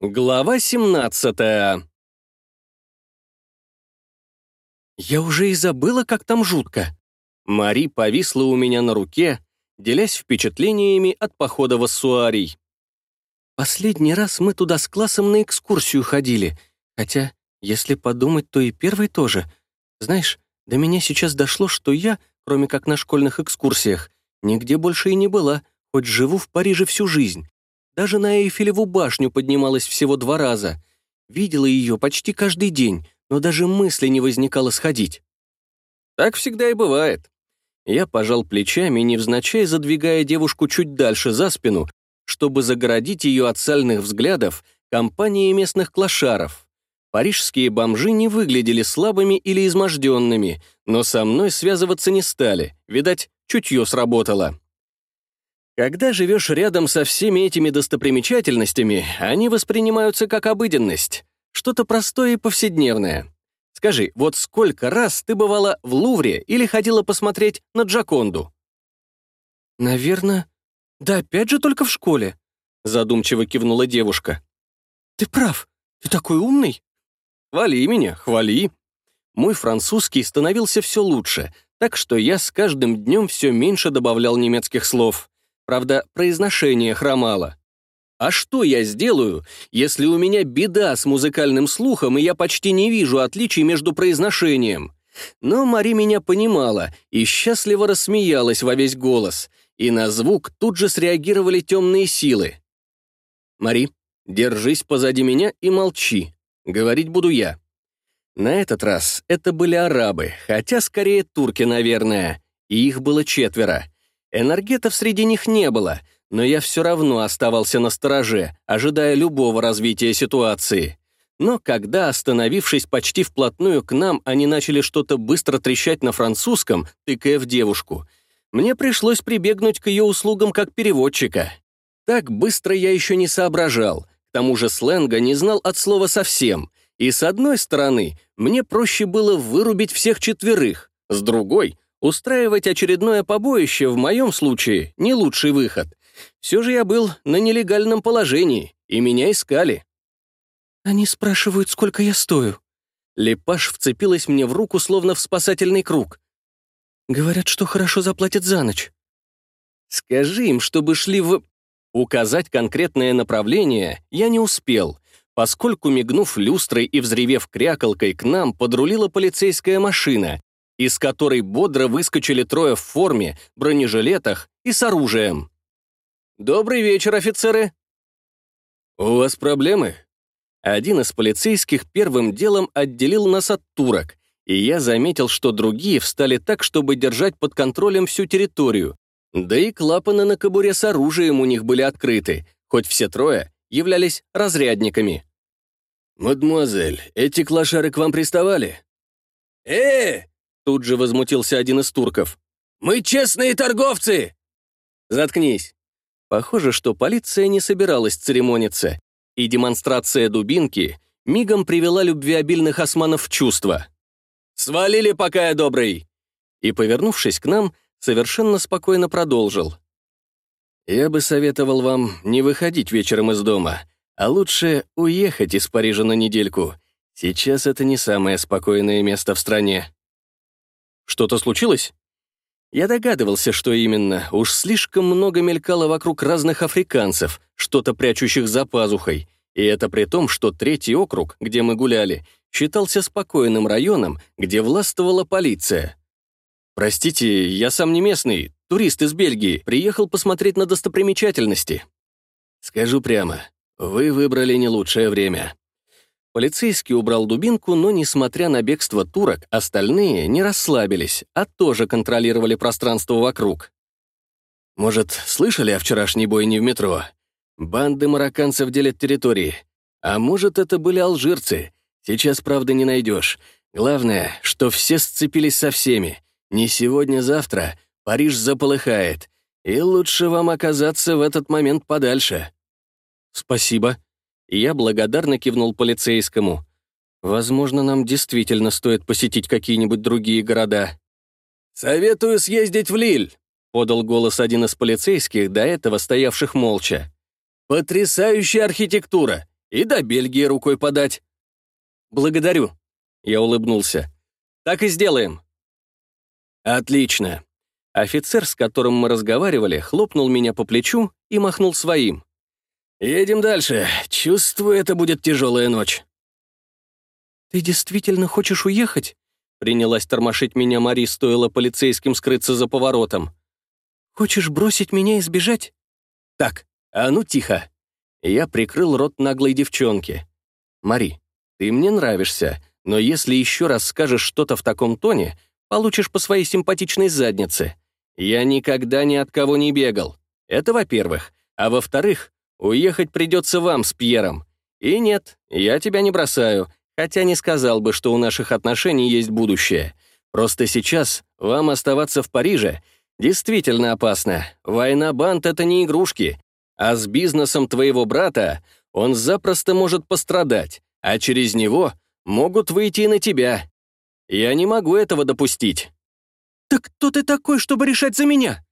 Глава 17 Я уже и забыла, как там жутко. Мари повисла у меня на руке, делясь впечатлениями от похода в Ассуарий. Последний раз мы туда с классом на экскурсию ходили, хотя, если подумать, то и первый тоже. Знаешь, до меня сейчас дошло, что я, кроме как на школьных экскурсиях, нигде больше и не была, хоть живу в Париже всю жизнь. Даже на Эйфелеву башню поднималась всего два раза. Видела ее почти каждый день, но даже мысли не возникало сходить. Так всегда и бывает. Я пожал плечами, невзначай задвигая девушку чуть дальше за спину, чтобы загородить ее от сальных взглядов компании местных клошаров. Парижские бомжи не выглядели слабыми или изможденными, но со мной связываться не стали, видать, чутье сработало. Когда живешь рядом со всеми этими достопримечательностями, они воспринимаются как обыденность, что-то простое и повседневное. Скажи, вот сколько раз ты бывала в Лувре или ходила посмотреть на Джаконду? Наверное, да опять же только в школе, задумчиво кивнула девушка. Ты прав, ты такой умный. Хвали меня, хвали. Мой французский становился все лучше, так что я с каждым днем все меньше добавлял немецких слов. Правда, произношение хромало. А что я сделаю, если у меня беда с музыкальным слухом, и я почти не вижу отличий между произношением? Но Мари меня понимала и счастливо рассмеялась во весь голос, и на звук тут же среагировали темные силы. «Мари, держись позади меня и молчи. Говорить буду я». На этот раз это были арабы, хотя скорее турки, наверное, и их было четверо — Энергетов среди них не было, но я все равно оставался на стороже, ожидая любого развития ситуации. Но когда, остановившись почти вплотную к нам, они начали что-то быстро трещать на французском, тыкая в девушку, мне пришлось прибегнуть к ее услугам как переводчика. Так быстро я еще не соображал, к тому же сленга не знал от слова совсем, и с одной стороны, мне проще было вырубить всех четверых, с другой — Устраивать очередное побоище в моем случае не лучший выход. Все же я был на нелегальном положении, и меня искали. Они спрашивают, сколько я стою. Лепаш вцепилась мне в руку, словно в спасательный круг. Говорят, что хорошо заплатят за ночь. Скажи им, чтобы шли в... Указать конкретное направление я не успел, поскольку, мигнув люстрой и взревев крякалкой, к нам подрулила полицейская машина, из которой бодро выскочили трое в форме, бронежилетах и с оружием. «Добрый вечер, офицеры!» «У вас проблемы?» Один из полицейских первым делом отделил нас от турок, и я заметил, что другие встали так, чтобы держать под контролем всю территорию. Да и клапаны на кобуре с оружием у них были открыты, хоть все трое являлись разрядниками. «Мадемуазель, эти клошары к вам приставали?» «Э, Тут же возмутился один из турков. «Мы честные торговцы!» «Заткнись!» Похоже, что полиция не собиралась церемониться, и демонстрация дубинки мигом привела любвеобильных османов в чувство. «Свалили, пока я добрый!» И, повернувшись к нам, совершенно спокойно продолжил. «Я бы советовал вам не выходить вечером из дома, а лучше уехать из Парижа на недельку. Сейчас это не самое спокойное место в стране». Что-то случилось? Я догадывался, что именно. Уж слишком много мелькало вокруг разных африканцев, что-то прячущих за пазухой. И это при том, что третий округ, где мы гуляли, считался спокойным районом, где властвовала полиция. «Простите, я сам не местный, турист из Бельгии, приехал посмотреть на достопримечательности». «Скажу прямо, вы выбрали не лучшее время. Полицейский убрал дубинку, но, несмотря на бегство турок, остальные не расслабились, а тоже контролировали пространство вокруг. Может, слышали о вчерашней бойне в метро? Банды марокканцев делят территории. А может, это были алжирцы? Сейчас, правда, не найдешь. Главное, что все сцепились со всеми. Не сегодня-завтра Париж заполыхает, и лучше вам оказаться в этот момент подальше. Спасибо, я благодарно кивнул полицейскому. «Возможно, нам действительно стоит посетить какие-нибудь другие города». «Советую съездить в Лиль», — подал голос один из полицейских, до этого стоявших молча. «Потрясающая архитектура! и до Бельгии рукой подать». «Благодарю», — я улыбнулся. «Так и сделаем». «Отлично». Офицер, с которым мы разговаривали, хлопнул меня по плечу и махнул своим. «Едем дальше. Чувствую, это будет тяжелая ночь». «Ты действительно хочешь уехать?» Принялась тормошить меня Мари, стоило полицейским скрыться за поворотом. «Хочешь бросить меня и сбежать?» «Так, а ну тихо!» Я прикрыл рот наглой девчонки. «Мари, ты мне нравишься, но если еще раз скажешь что-то в таком тоне, получишь по своей симпатичной заднице. Я никогда ни от кого не бегал. Это во-первых. А во-вторых, уехать придется вам с Пьером. И нет, я тебя не бросаю, хотя не сказал бы, что у наших отношений есть будущее. Просто сейчас вам оставаться в Париже действительно опасно. Война банд — это не игрушки. А с бизнесом твоего брата он запросто может пострадать, а через него могут выйти и на тебя. Я не могу этого допустить». «Так кто ты такой, чтобы решать за меня?»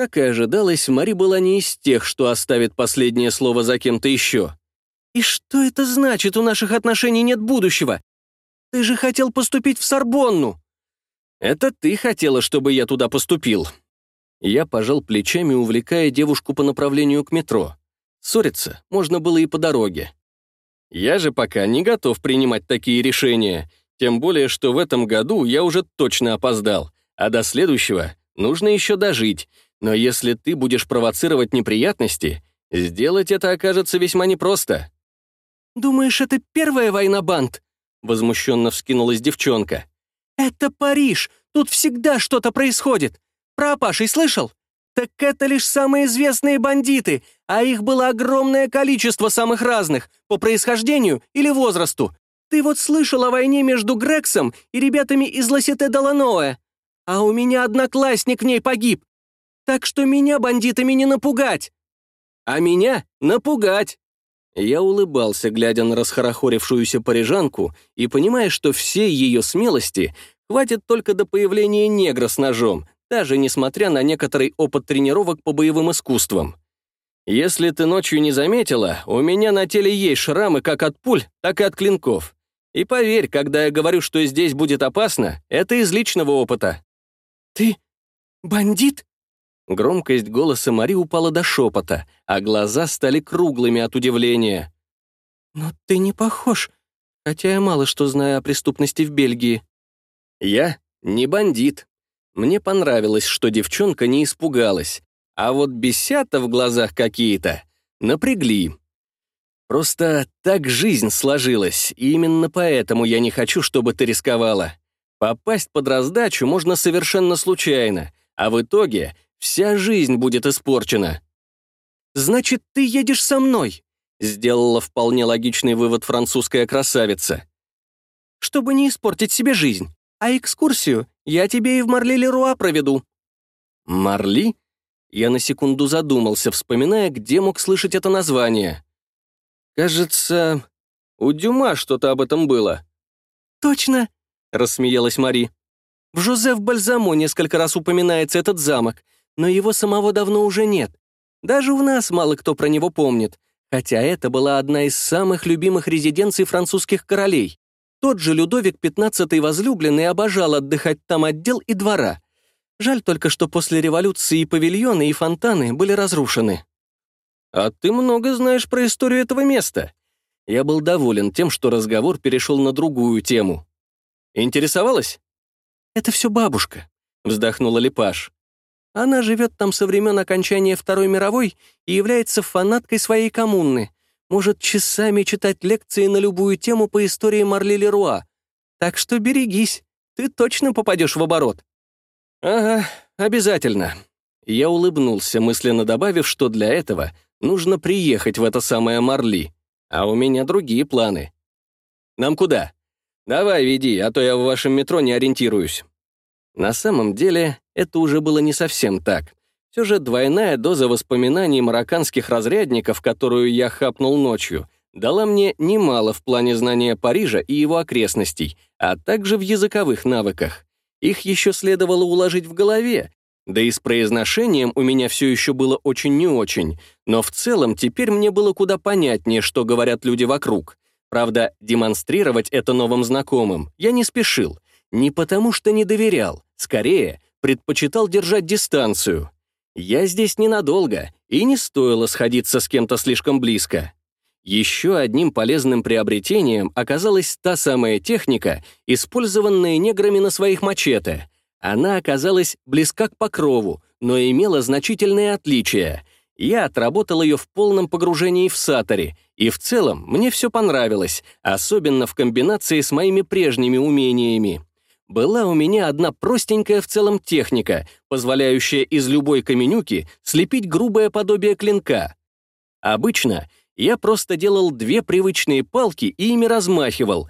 Как и ожидалось, Мари была не из тех, что оставит последнее слово за кем-то еще. «И что это значит, у наших отношений нет будущего? Ты же хотел поступить в Сорбонну!» «Это ты хотела, чтобы я туда поступил». Я пожал плечами, увлекая девушку по направлению к метро. Ссориться можно было и по дороге. Я же пока не готов принимать такие решения, тем более, что в этом году я уже точно опоздал, а до следующего нужно еще дожить, но если ты будешь провоцировать неприятности, сделать это окажется весьма непросто. «Думаешь, это первая война банд?» — возмущенно вскинулась девчонка. «Это Париж! Тут всегда что-то происходит! Про Апашей слышал? Так это лишь самые известные бандиты, а их было огромное количество самых разных, по происхождению или возрасту. Ты вот слышал о войне между Грексом и ребятами из Лосете Даланоэ? А у меня одноклассник в ней погиб. Так что меня бандитами не напугать. А меня напугать. Я улыбался, глядя на расхорохорившуюся парижанку и понимая, что всей ее смелости хватит только до появления негра с ножом, даже несмотря на некоторый опыт тренировок по боевым искусствам. Если ты ночью не заметила, у меня на теле есть шрамы как от пуль, так и от клинков. И поверь, когда я говорю, что здесь будет опасно, это из личного опыта». «Ты бандит?» Громкость голоса Мари упала до шепота, а глаза стали круглыми от удивления. «Но ты не похож, хотя я мало что знаю о преступности в Бельгии». «Я не бандит. Мне понравилось, что девчонка не испугалась, а вот бесята в глазах какие-то напрягли. Просто так жизнь сложилась, и именно поэтому я не хочу, чтобы ты рисковала. Попасть под раздачу можно совершенно случайно, а в итоге Вся жизнь будет испорчена. «Значит, ты едешь со мной», — сделала вполне логичный вывод французская красавица. «Чтобы не испортить себе жизнь. А экскурсию я тебе и в Марли-Леруа проведу». «Марли?» Я на секунду задумался, вспоминая, где мог слышать это название. «Кажется, у Дюма что-то об этом было». «Точно», — рассмеялась Мари. «В Жозеф Бальзамо несколько раз упоминается этот замок, но его самого давно уже нет. Даже у нас мало кто про него помнит, хотя это была одна из самых любимых резиденций французских королей. Тот же Людовик XV возлюбленный обожал отдыхать там отдел и двора. Жаль только, что после революции и павильоны, и фонтаны были разрушены. «А ты много знаешь про историю этого места». Я был доволен тем, что разговор перешел на другую тему. «Интересовалась?» «Это все бабушка», — вздохнула Лепаш. Она живет там со времен окончания Второй мировой и является фанаткой своей коммуны. Может часами читать лекции на любую тему по истории Марли Леруа. Так что берегись, ты точно попадешь в оборот. Ага, обязательно. Я улыбнулся, мысленно добавив, что для этого нужно приехать в это самое Марли. А у меня другие планы. Нам куда? Давай, веди, а то я в вашем метро не ориентируюсь. На самом деле, это уже было не совсем так. Все же двойная доза воспоминаний марокканских разрядников, которую я хапнул ночью, дала мне немало в плане знания Парижа и его окрестностей, а также в языковых навыках. Их еще следовало уложить в голове, Да и с произношением у меня все еще было очень не очень, но в целом теперь мне было куда понятнее, что говорят люди вокруг. Правда, демонстрировать это новым знакомым я не спешил. Не потому что не доверял, скорее, предпочитал держать дистанцию. Я здесь ненадолго, и не стоило сходиться с кем-то слишком близко. Еще одним полезным приобретением оказалась та самая техника, использованная неграми на своих мачете. Она оказалась близка к покрову, но имела значительные отличия. Я отработал ее в полном погружении в саторе, и в целом мне все понравилось, особенно в комбинации с моими прежними умениями. Была у меня одна простенькая в целом техника, позволяющая из любой каменюки слепить грубое подобие клинка. Обычно я просто делал две привычные палки и ими размахивал.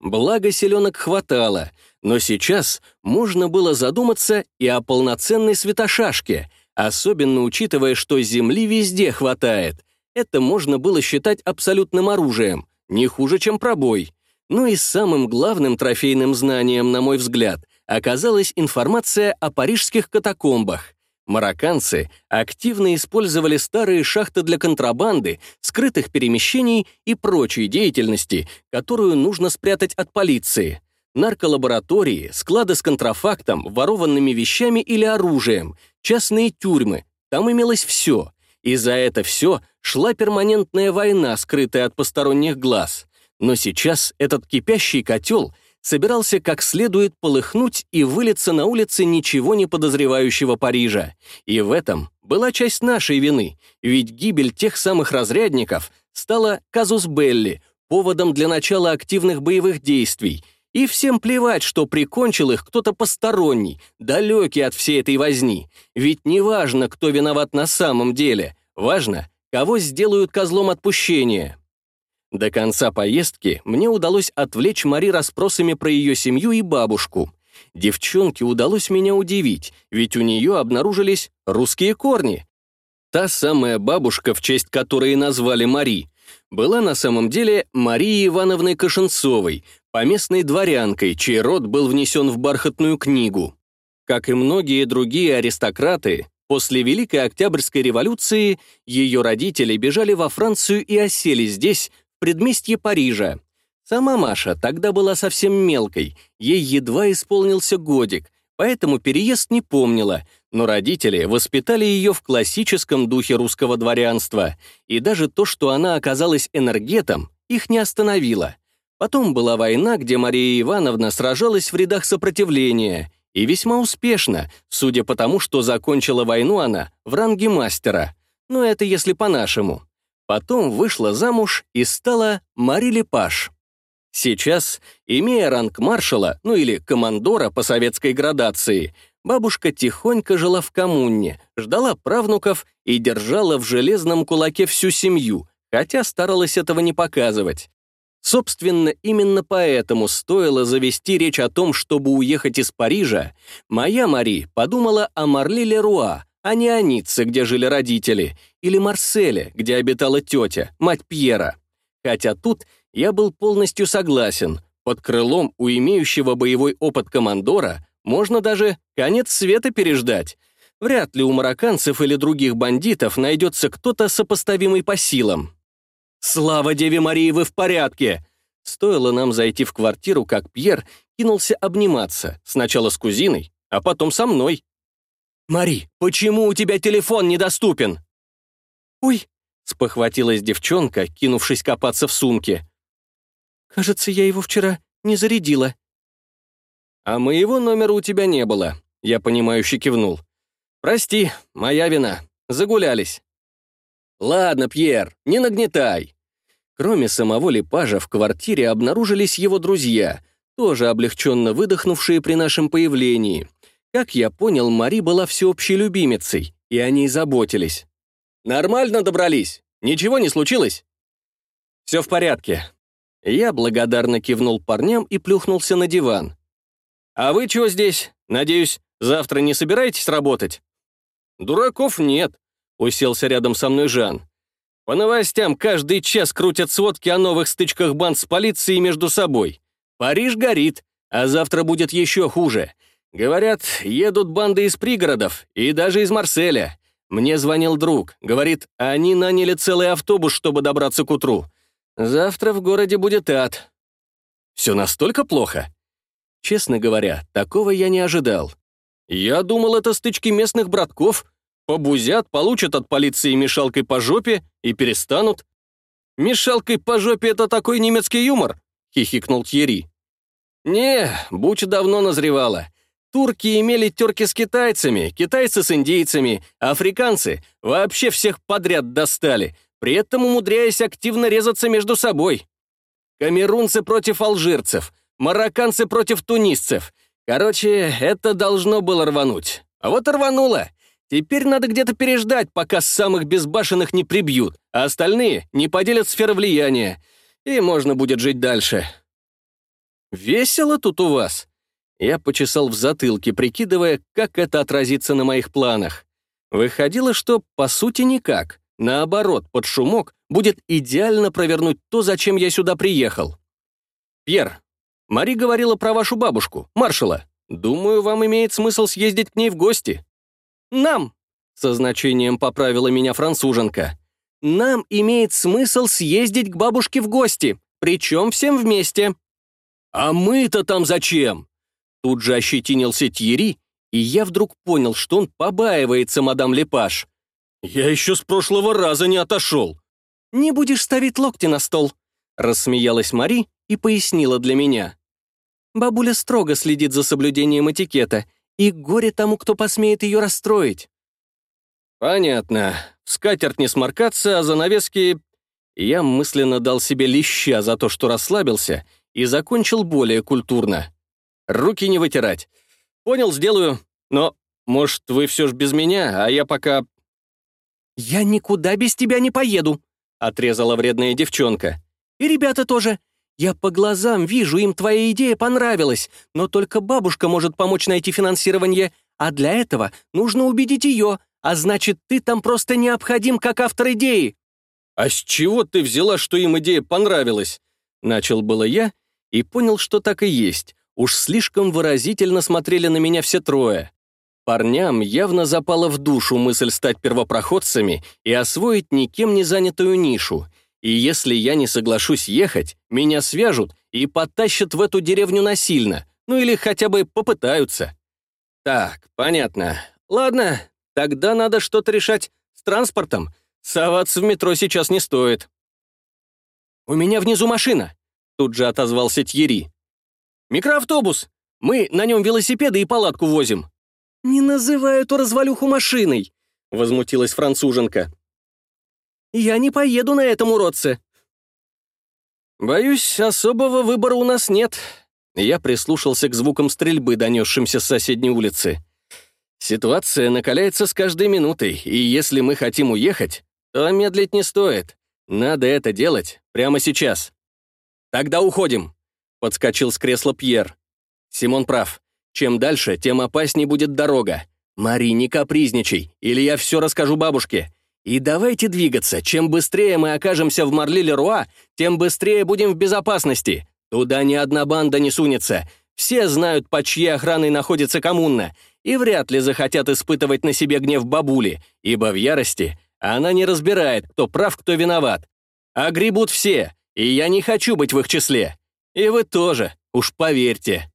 Благо селенок хватало, но сейчас можно было задуматься и о полноценной светошашке, особенно учитывая, что земли везде хватает. Это можно было считать абсолютным оружием, не хуже, чем пробой. Ну и самым главным трофейным знанием, на мой взгляд, оказалась информация о парижских катакомбах. Марокканцы активно использовали старые шахты для контрабанды, скрытых перемещений и прочей деятельности, которую нужно спрятать от полиции. Нарколаборатории, склады с контрафактом, ворованными вещами или оружием, частные тюрьмы. Там имелось все. И за это все шла перманентная война, скрытая от посторонних глаз. Но сейчас этот кипящий котел собирался как следует полыхнуть и вылиться на улице ничего не подозревающего Парижа. И в этом была часть нашей вины, ведь гибель тех самых разрядников стала казус Белли, поводом для начала активных боевых действий, и всем плевать, что прикончил их кто-то посторонний, далекий от всей этой возни. Ведь не важно, кто виноват на самом деле, важно, кого сделают козлом отпущения. До конца поездки мне удалось отвлечь Мари расспросами про ее семью и бабушку. Девчонке удалось меня удивить, ведь у нее обнаружились русские корни. Та самая бабушка, в честь которой назвали Мари, была на самом деле Марией Ивановной Кашенцовой, поместной дворянкой, чей род был внесен в бархатную книгу. Как и многие другие аристократы, после Великой Октябрьской революции ее родители бежали во Францию и осели здесь, предместье Парижа. Сама Маша тогда была совсем мелкой, ей едва исполнился годик, поэтому переезд не помнила, но родители воспитали ее в классическом духе русского дворянства, и даже то, что она оказалась энергетом, их не остановило. Потом была война, где Мария Ивановна сражалась в рядах сопротивления, и весьма успешно, судя по тому, что закончила войну она в ранге мастера. Но это если по-нашему. Потом вышла замуж и стала Мари Лепаш. Сейчас, имея ранг маршала, ну или командора по советской градации, бабушка тихонько жила в коммуне, ждала правнуков и держала в железном кулаке всю семью, хотя старалась этого не показывать. Собственно, именно поэтому стоило завести речь о том, чтобы уехать из Парижа, моя Мари подумала о Марли Леруа, а не о Ницце, где жили родители, или Марселе, где обитала тетя, мать Пьера. Хотя тут я был полностью согласен. Под крылом у имеющего боевой опыт командора можно даже конец света переждать. Вряд ли у марокканцев или других бандитов найдется кто-то сопоставимый по силам. «Слава Деве Марии, вы в порядке!» Стоило нам зайти в квартиру, как Пьер кинулся обниматься, сначала с кузиной, а потом со мной. «Мари, почему у тебя телефон недоступен?» «Ой!» — спохватилась девчонка, кинувшись копаться в сумке. «Кажется, я его вчера не зарядила». «А моего номера у тебя не было», — я понимающе кивнул. «Прости, моя вина. Загулялись». «Ладно, Пьер, не нагнетай». Кроме самого Лепажа, в квартире обнаружились его друзья, тоже облегченно выдохнувшие при нашем появлении. Как я понял, Мари была всеобщей любимицей, и о ней заботились. «Нормально добрались? Ничего не случилось?» «Все в порядке». Я благодарно кивнул парням и плюхнулся на диван. «А вы чего здесь? Надеюсь, завтра не собираетесь работать?» «Дураков нет», — уселся рядом со мной Жан. «По новостям каждый час крутят сводки о новых стычках банд с полицией между собой. Париж горит, а завтра будет еще хуже. Говорят, едут банды из пригородов и даже из Марселя. Мне звонил друг. Говорит, они наняли целый автобус, чтобы добраться к утру. Завтра в городе будет ад. Все настолько плохо? Честно говоря, такого я не ожидал. Я думал, это стычки местных братков. Побузят, получат от полиции мешалкой по жопе и перестанут. «Мешалкой по жопе — это такой немецкий юмор», — хихикнул Тьерри. «Не, Буч давно назревала. Турки имели терки с китайцами, китайцы с индейцами, африканцы вообще всех подряд достали, при этом умудряясь активно резаться между собой. Камерунцы против алжирцев, марокканцы против тунисцев. Короче, это должно было рвануть. А вот рвануло. Теперь надо где-то переждать, пока самых безбашенных не прибьют, а остальные не поделят сферы влияния. И можно будет жить дальше. «Весело тут у вас?» Я почесал в затылке, прикидывая, как это отразится на моих планах. Выходило, что, по сути, никак. Наоборот, под шумок будет идеально провернуть то, зачем я сюда приехал. «Пьер, Мари говорила про вашу бабушку, маршала. Думаю, вам имеет смысл съездить к ней в гости». «Нам», — со значением поправила меня француженка, «нам имеет смысл съездить к бабушке в гости, причем всем вместе». «А мы-то там зачем?» Тут же ощетинился Тьери, и я вдруг понял, что он побаивается мадам Лепаш. «Я еще с прошлого раза не отошел». «Не будешь ставить локти на стол», — рассмеялась Мари и пояснила для меня. Бабуля строго следит за соблюдением этикета, и горе тому, кто посмеет ее расстроить. «Понятно. Скатерть не сморкаться, а занавески...» Я мысленно дал себе леща за то, что расслабился, и закончил более культурно. Руки не вытирать. Понял, сделаю. Но, может, вы все ж без меня, а я пока... «Я никуда без тебя не поеду», — отрезала вредная девчонка. «И ребята тоже. Я по глазам вижу, им твоя идея понравилась, но только бабушка может помочь найти финансирование, а для этого нужно убедить ее, а значит, ты там просто необходим как автор идеи». «А с чего ты взяла, что им идея понравилась?» Начал было я и понял, что так и есть. Уж слишком выразительно смотрели на меня все трое. Парням явно запала в душу мысль стать первопроходцами и освоить никем не занятую нишу. И если я не соглашусь ехать, меня свяжут и потащат в эту деревню насильно, ну или хотя бы попытаются. Так, понятно. Ладно, тогда надо что-то решать с транспортом. Соваться в метро сейчас не стоит. «У меня внизу машина», — тут же отозвался Тьери. «Микроавтобус! Мы на нем велосипеды и палатку возим». «Не называй эту развалюху машиной», — возмутилась француженка. «Я не поеду на этом уродце». «Боюсь, особого выбора у нас нет». Я прислушался к звукам стрельбы, донесшимся с соседней улицы. Ситуация накаляется с каждой минутой, и если мы хотим уехать, то медлить не стоит. Надо это делать прямо сейчас. Тогда уходим. Подскочил с кресла Пьер. Симон прав. Чем дальше, тем опасней будет дорога. Мари, не капризничай, или я все расскажу бабушке. И давайте двигаться. Чем быстрее мы окажемся в Марли-Леруа, тем быстрее будем в безопасности. Туда ни одна банда не сунется. Все знают, под чьей охраной находится коммуна, и вряд ли захотят испытывать на себе гнев бабули, ибо в ярости она не разбирает, кто прав, кто виноват. А гребут все, и я не хочу быть в их числе. И вы тоже, уж поверьте.